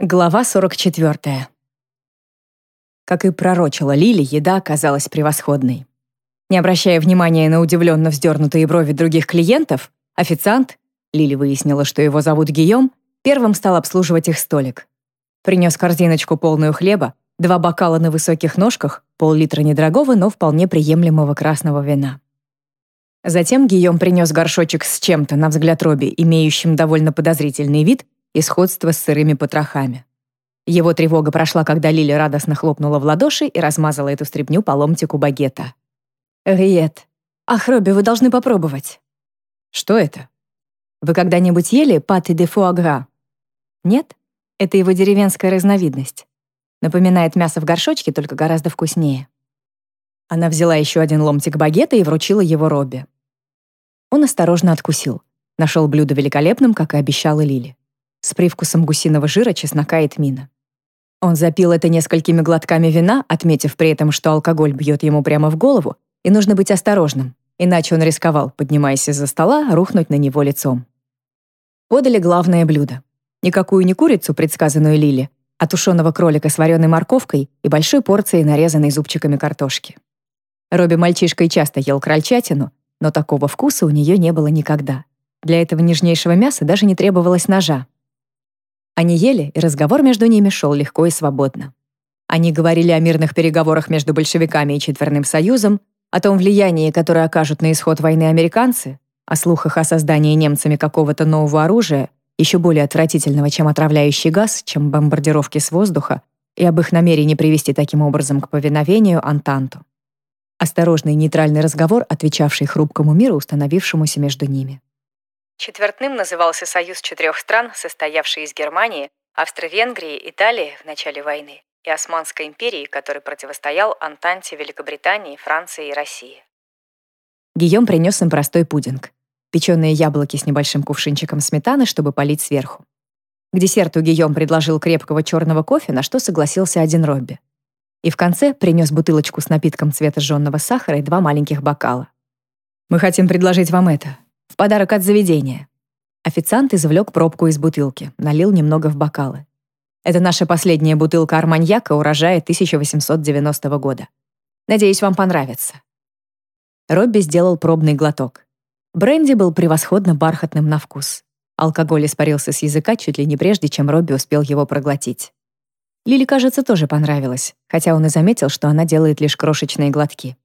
Глава 44. Как и пророчила Лили, еда оказалась превосходной. Не обращая внимания на удивленно вздернутые брови других клиентов, официант, Лили выяснила, что его зовут Гийом, первым стал обслуживать их столик. Принес корзиночку полную хлеба, два бокала на высоких ножках, пол-литра недорогого, но вполне приемлемого красного вина. Затем Гийом принес горшочек с чем-то, на взгляд Робби, имеющим довольно подозрительный вид, и сходство с сырыми потрохами. Его тревога прошла, когда Лили радостно хлопнула в ладоши и размазала эту стряпню по ломтику багета. «Риет. Ах, Робби, вы должны попробовать». «Что это?» «Вы когда-нибудь ели паты де фуагра?» «Нет? Это его деревенская разновидность. Напоминает мясо в горшочке, только гораздо вкуснее». Она взяла еще один ломтик багета и вручила его Робби. Он осторожно откусил. Нашел блюдо великолепным, как и обещала Лили с привкусом гусиного жира, чеснока и тмина. Он запил это несколькими глотками вина, отметив при этом, что алкоголь бьет ему прямо в голову, и нужно быть осторожным, иначе он рисковал, поднимаясь из-за стола, рухнуть на него лицом. Подали главное блюдо. Никакую не курицу, предсказанную Лили, а тушеного кролика с вареной морковкой и большой порцией нарезанной зубчиками картошки. Робби мальчишкой часто ел крольчатину, но такого вкуса у нее не было никогда. Для этого нежнейшего мяса даже не требовалось ножа. Они ели, и разговор между ними шел легко и свободно. Они говорили о мирных переговорах между большевиками и Четверным Союзом, о том влиянии, которое окажут на исход войны американцы, о слухах о создании немцами какого-то нового оружия, еще более отвратительного, чем отравляющий газ, чем бомбардировки с воздуха, и об их намерении привести таким образом к повиновению Антанту. Осторожный нейтральный разговор, отвечавший хрупкому миру, установившемуся между ними. Четвертным назывался союз четырех стран, состоявший из Германии, Австро-Венгрии, Италии в начале войны и Османской империи, который противостоял Антанте Великобритании, Франции и России. Гийом принес им простой пудинг. Печеные яблоки с небольшим кувшинчиком сметаны, чтобы полить сверху. К десерту Гийом предложил крепкого черного кофе, на что согласился один Робби. И в конце принес бутылочку с напитком цвета жженного сахара и два маленьких бокала. «Мы хотим предложить вам это», в подарок от заведения. Официант извлек пробку из бутылки, налил немного в бокалы. Это наша последняя бутылка арманьяка урожая 1890 года. Надеюсь, вам понравится. Робби сделал пробный глоток. Бренди был превосходно бархатным на вкус. Алкоголь испарился с языка чуть ли не прежде, чем Робби успел его проглотить. Лили, кажется, тоже понравилось, хотя он и заметил, что она делает лишь крошечные глотки.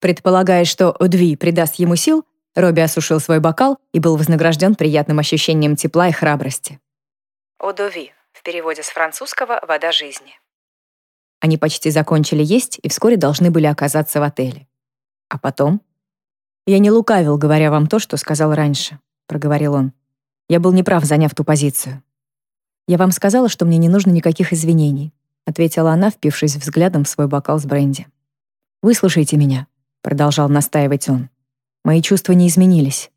Предполагая, что Удви придаст ему сил, Робби осушил свой бокал и был вознагражден приятным ощущением тепла и храбрости. «Одови» в переводе с французского «вода жизни». Они почти закончили есть и вскоре должны были оказаться в отеле. А потом? «Я не лукавил, говоря вам то, что сказал раньше», — проговорил он. «Я был неправ, заняв ту позицию». «Я вам сказала, что мне не нужно никаких извинений», — ответила она, впившись взглядом в свой бокал с бренди. «Выслушайте меня», — продолжал настаивать он. Мои чувства не изменились.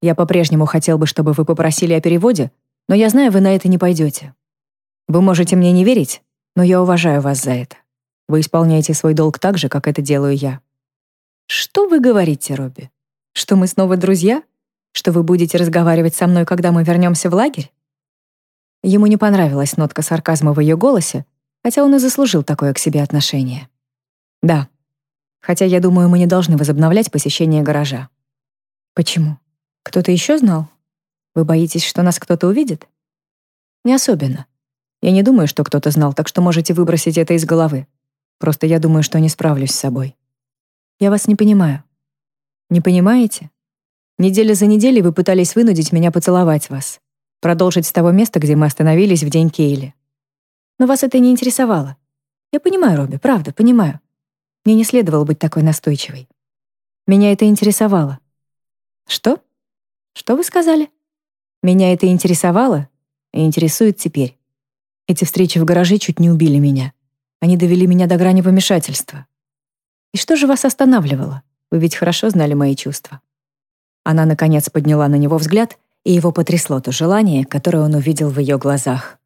Я по-прежнему хотел бы, чтобы вы попросили о переводе, но я знаю, вы на это не пойдете. Вы можете мне не верить, но я уважаю вас за это. Вы исполняете свой долг так же, как это делаю я. Что вы говорите, Робби? Что мы снова друзья? Что вы будете разговаривать со мной, когда мы вернемся в лагерь? Ему не понравилась нотка сарказма в ее голосе, хотя он и заслужил такое к себе отношение. Да, Хотя, я думаю, мы не должны возобновлять посещение гаража. Почему? Кто-то еще знал? Вы боитесь, что нас кто-то увидит? Не особенно. Я не думаю, что кто-то знал, так что можете выбросить это из головы. Просто я думаю, что не справлюсь с собой. Я вас не понимаю. Не понимаете? Неделя за неделей вы пытались вынудить меня поцеловать вас, продолжить с того места, где мы остановились в день Кейли. Но вас это не интересовало. Я понимаю, Робби, правда, понимаю. Мне не следовало быть такой настойчивой. Меня это интересовало. Что? Что вы сказали? Меня это интересовало и интересует теперь. Эти встречи в гараже чуть не убили меня. Они довели меня до грани помешательства. И что же вас останавливало? Вы ведь хорошо знали мои чувства. Она, наконец, подняла на него взгляд, и его потрясло то желание, которое он увидел в ее глазах.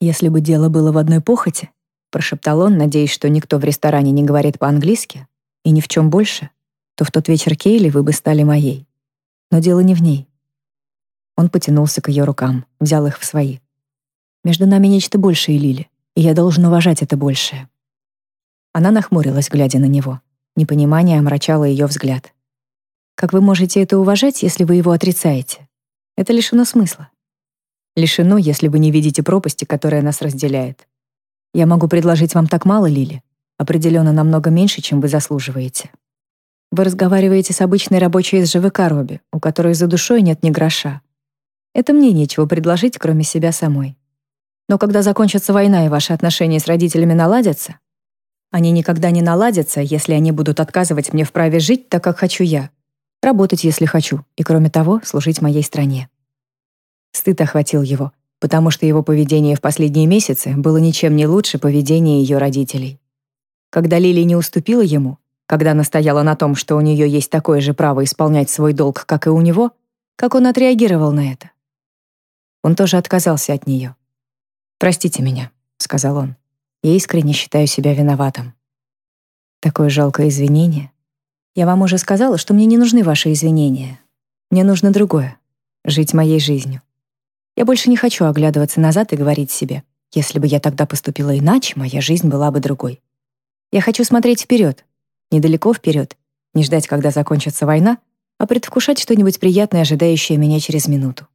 Если бы дело было в одной похоти, прошептал он, надеясь, что никто в ресторане не говорит по-английски и ни в чем больше, то в тот вечер Кейли вы бы стали моей. Но дело не в ней. Он потянулся к ее рукам, взял их в свои. Между нами нечто большее, Лили, и я должен уважать это большее». Она нахмурилась, глядя на него. Непонимание омрачало ее взгляд. «Как вы можете это уважать, если вы его отрицаете? Это лишено смысла. Лишено, если вы не видите пропасти, которая нас разделяет. Я могу предложить вам так мало, Лили, определенно намного меньше, чем вы заслуживаете. Вы разговариваете с обычной рабочей из ЖВК Робби, у которой за душой нет ни гроша. Это мне нечего предложить, кроме себя самой. Но когда закончится война и ваши отношения с родителями наладятся, они никогда не наладятся, если они будут отказывать мне в праве жить так, как хочу я, работать, если хочу, и, кроме того, служить моей стране. Стыд охватил его, потому что его поведение в последние месяцы было ничем не лучше поведения ее родителей. Когда Лили не уступила ему, когда настояла на том, что у нее есть такое же право исполнять свой долг, как и у него, как он отреагировал на это? Он тоже отказался от нее. «Простите меня», — сказал он. «Я искренне считаю себя виноватым». Такое жалкое извинение. Я вам уже сказала, что мне не нужны ваши извинения. Мне нужно другое — жить моей жизнью. Я больше не хочу оглядываться назад и говорить себе, если бы я тогда поступила иначе, моя жизнь была бы другой. Я хочу смотреть вперед, недалеко вперед, не ждать, когда закончится война, а предвкушать что-нибудь приятное, ожидающее меня через минуту.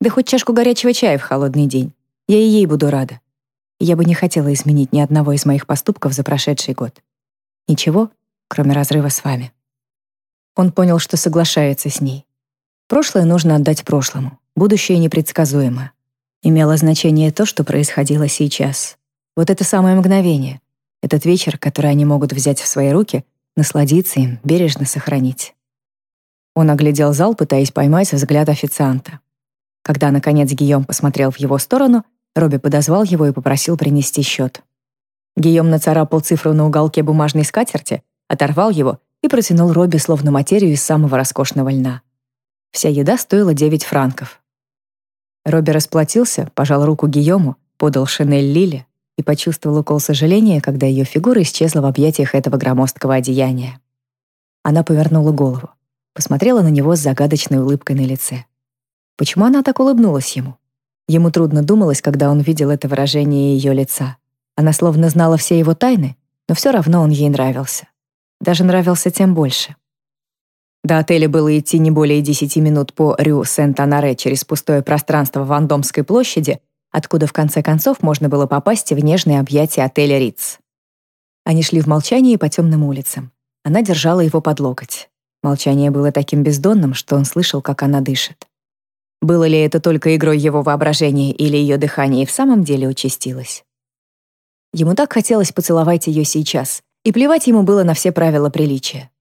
Да хоть чашку горячего чая в холодный день. Я и ей буду рада. я бы не хотела изменить ни одного из моих поступков за прошедший год. Ничего, кроме разрыва с вами. Он понял, что соглашается с ней. Прошлое нужно отдать прошлому. Будущее непредсказуемо. Имело значение то, что происходило сейчас. Вот это самое мгновение. Этот вечер, который они могут взять в свои руки, насладиться им, бережно сохранить. Он оглядел зал, пытаясь поймать взгляд официанта. Когда, наконец, Гийом посмотрел в его сторону, Робби подозвал его и попросил принести счет. Гийом нацарапал цифру на уголке бумажной скатерти, оторвал его и протянул Робби словно материю из самого роскошного льна. Вся еда стоила 9 франков. Робби расплатился, пожал руку Гийому, подал шинель Лили и почувствовал укол сожаления, когда ее фигура исчезла в объятиях этого громоздкого одеяния. Она повернула голову, посмотрела на него с загадочной улыбкой на лице. Почему она так улыбнулась ему? Ему трудно думалось, когда он видел это выражение ее лица. Она словно знала все его тайны, но все равно он ей нравился. Даже нравился тем больше. До отеля было идти не более 10 минут по Рю Сент-Анаре через пустое пространство Вандомской площади, откуда в конце концов можно было попасть в нежные объятия отеля Риц. Они шли в молчании по темным улицам. Она держала его под локоть. Молчание было таким бездонным, что он слышал, как она дышит. Было ли это только игрой его воображения или ее дыхание в самом деле участилось? Ему так хотелось поцеловать ее сейчас, и плевать ему было на все правила приличия.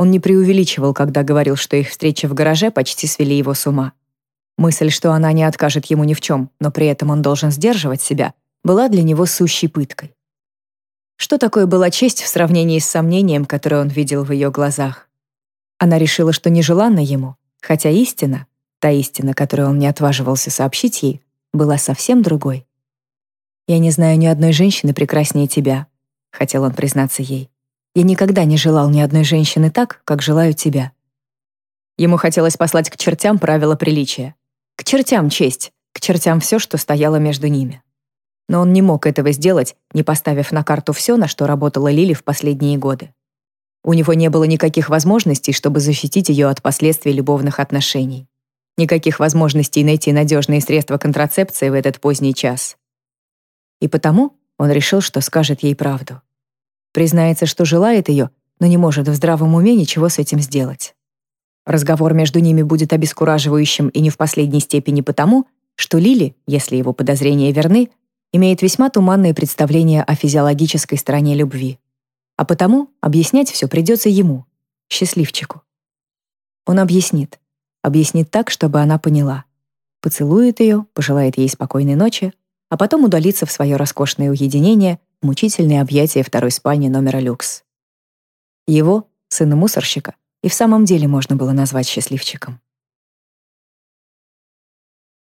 Он не преувеличивал, когда говорил, что их встреча в гараже почти свели его с ума. Мысль, что она не откажет ему ни в чем, но при этом он должен сдерживать себя, была для него сущей пыткой. Что такое была честь в сравнении с сомнением, которое он видел в ее глазах? Она решила, что нежеланна ему, хотя истина, та истина, которую он не отваживался сообщить ей, была совсем другой. «Я не знаю ни одной женщины прекраснее тебя», — хотел он признаться ей. Я никогда не желал ни одной женщины так, как желаю тебя. Ему хотелось послать к чертям правила приличия. К чертям честь, к чертям все, что стояло между ними. Но он не мог этого сделать, не поставив на карту все, на что работала Лили в последние годы. У него не было никаких возможностей, чтобы защитить ее от последствий любовных отношений. Никаких возможностей найти надежные средства контрацепции в этот поздний час. И потому он решил, что скажет ей правду. Признается, что желает ее, но не может в здравом уме ничего с этим сделать. Разговор между ними будет обескураживающим и не в последней степени потому, что Лили, если его подозрения верны, имеет весьма туманные представления о физиологической стороне любви. А потому объяснять все придется ему, счастливчику. Он объяснит. Объяснит так, чтобы она поняла. Поцелует ее, пожелает ей спокойной ночи, а потом удалится в свое роскошное уединение, мучительные объятия второй спальни номера люкс. Его, сына мусорщика, и в самом деле можно было назвать счастливчиком.